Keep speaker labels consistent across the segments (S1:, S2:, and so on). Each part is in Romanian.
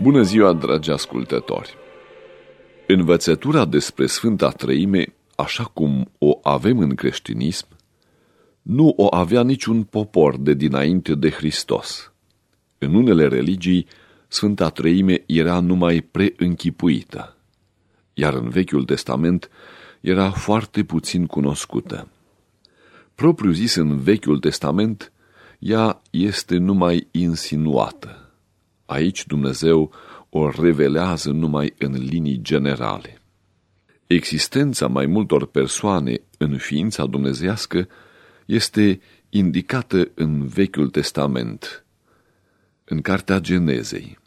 S1: Bună ziua, dragi ascultători! Învățătura despre Sfânta Treime, așa cum o avem în creștinism, nu o avea niciun popor de dinainte de Hristos. În unele religii, Sfânta Treime era numai preînchipuită, iar în Vechiul Testament era foarte puțin cunoscută. Propriu zis în Vechiul Testament, ea este numai insinuată Aici Dumnezeu o revelează numai în linii generale. Existența mai multor persoane în ființa dumnezească este indicată în Vechiul Testament, în Cartea Genezei.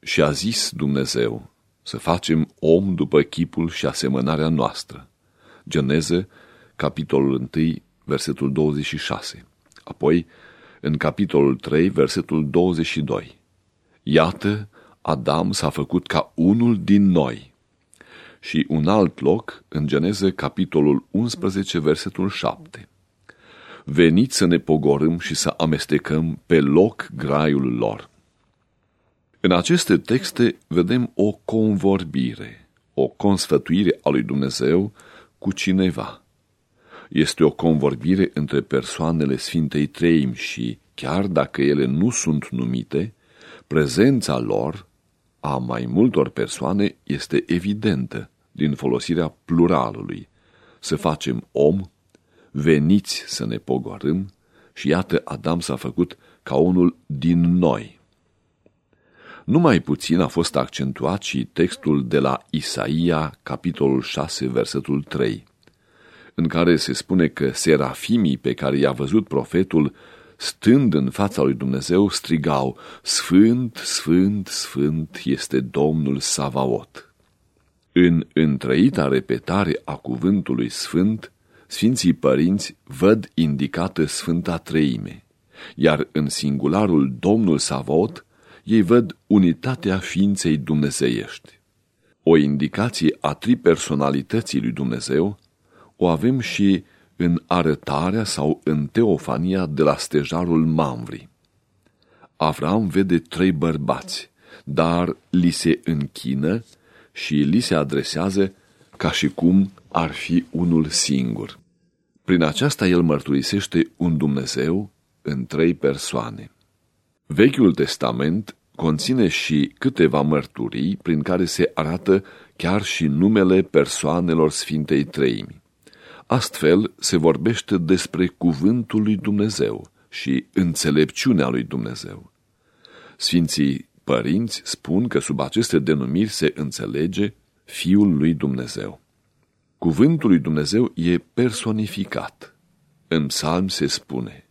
S1: Și a zis Dumnezeu să facem om după chipul și asemănarea noastră. Geneză, capitolul 1, versetul 26. Apoi, în capitolul 3, versetul 22. Iată, Adam s-a făcut ca unul din noi. Și un alt loc, în Geneză, capitolul 11, versetul 7. Veniți să ne pogorâm și să amestecăm pe loc graiul lor. În aceste texte vedem o convorbire, o consfătuire a lui Dumnezeu cu cineva. Este o convorbire între persoanele Sfintei Treim și, chiar dacă ele nu sunt numite, Prezența lor, a mai multor persoane, este evidentă din folosirea pluralului. Să facem om, veniți să ne pogorâm și iată Adam s-a făcut ca unul din noi. Numai puțin a fost accentuat și textul de la Isaia, capitolul 6, versetul 3, în care se spune că serafimii pe care i-a văzut profetul stând în fața lui Dumnezeu, strigau, Sfânt, Sfânt, Sfânt este Domnul Savaot. În întrăita repetare a cuvântului Sfânt, Sfinții Părinți văd indicată Sfânta Treime, iar în singularul Domnul Savaot, ei văd unitatea ființei dumnezeiești. O indicație a tripersonalității lui Dumnezeu o avem și în arătarea sau în teofania de la stejarul Mamvri. Avram vede trei bărbați, dar li se închină și li se adresează ca și cum ar fi unul singur. Prin aceasta el mărturisește un Dumnezeu în trei persoane. Vechiul Testament conține și câteva mărturii prin care se arată chiar și numele persoanelor Sfintei Treimi. Astfel se vorbește despre cuvântul lui Dumnezeu și înțelepciunea lui Dumnezeu. Sfinții părinți spun că sub aceste denumiri se înțelege Fiul lui Dumnezeu. Cuvântul lui Dumnezeu e personificat. În psalm se spune,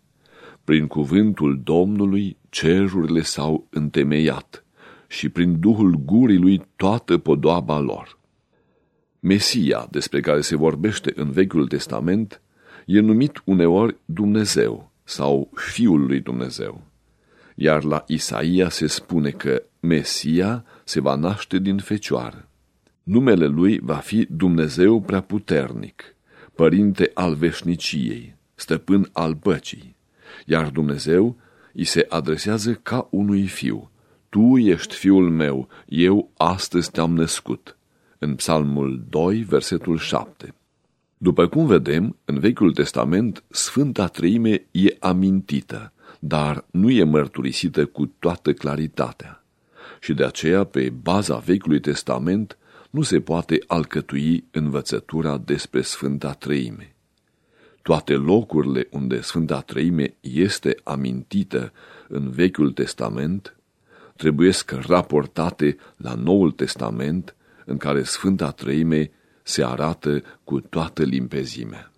S1: prin cuvântul Domnului cerurile s-au întemeiat și prin Duhul gurii lui toată podoaba lor. Mesia, despre care se vorbește în Vechiul Testament, e numit uneori Dumnezeu sau Fiul lui Dumnezeu. Iar la Isaia se spune că Mesia se va naște din fecioară. Numele lui va fi Dumnezeu prea puternic, Părinte al veșniciei, Stăpân al păcii, iar Dumnezeu îi se adresează ca unui fiu. Tu ești fiul meu, eu astăzi te-am născut în Psalmul 2, versetul 7. După cum vedem, în Vechiul Testament, Sfânta Treime e amintită, dar nu e mărturisită cu toată claritatea. Și de aceea, pe baza Vechiului Testament, nu se poate alcătui învățătura despre Sfânta Treime. Toate locurile unde Sfânta Treime este amintită în Vechiul Testament trebuiesc raportate la Noul Testament în care Sfânta Trăime se arată cu toată limpezimea.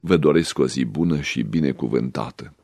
S1: Vă doresc o zi bună și binecuvântată.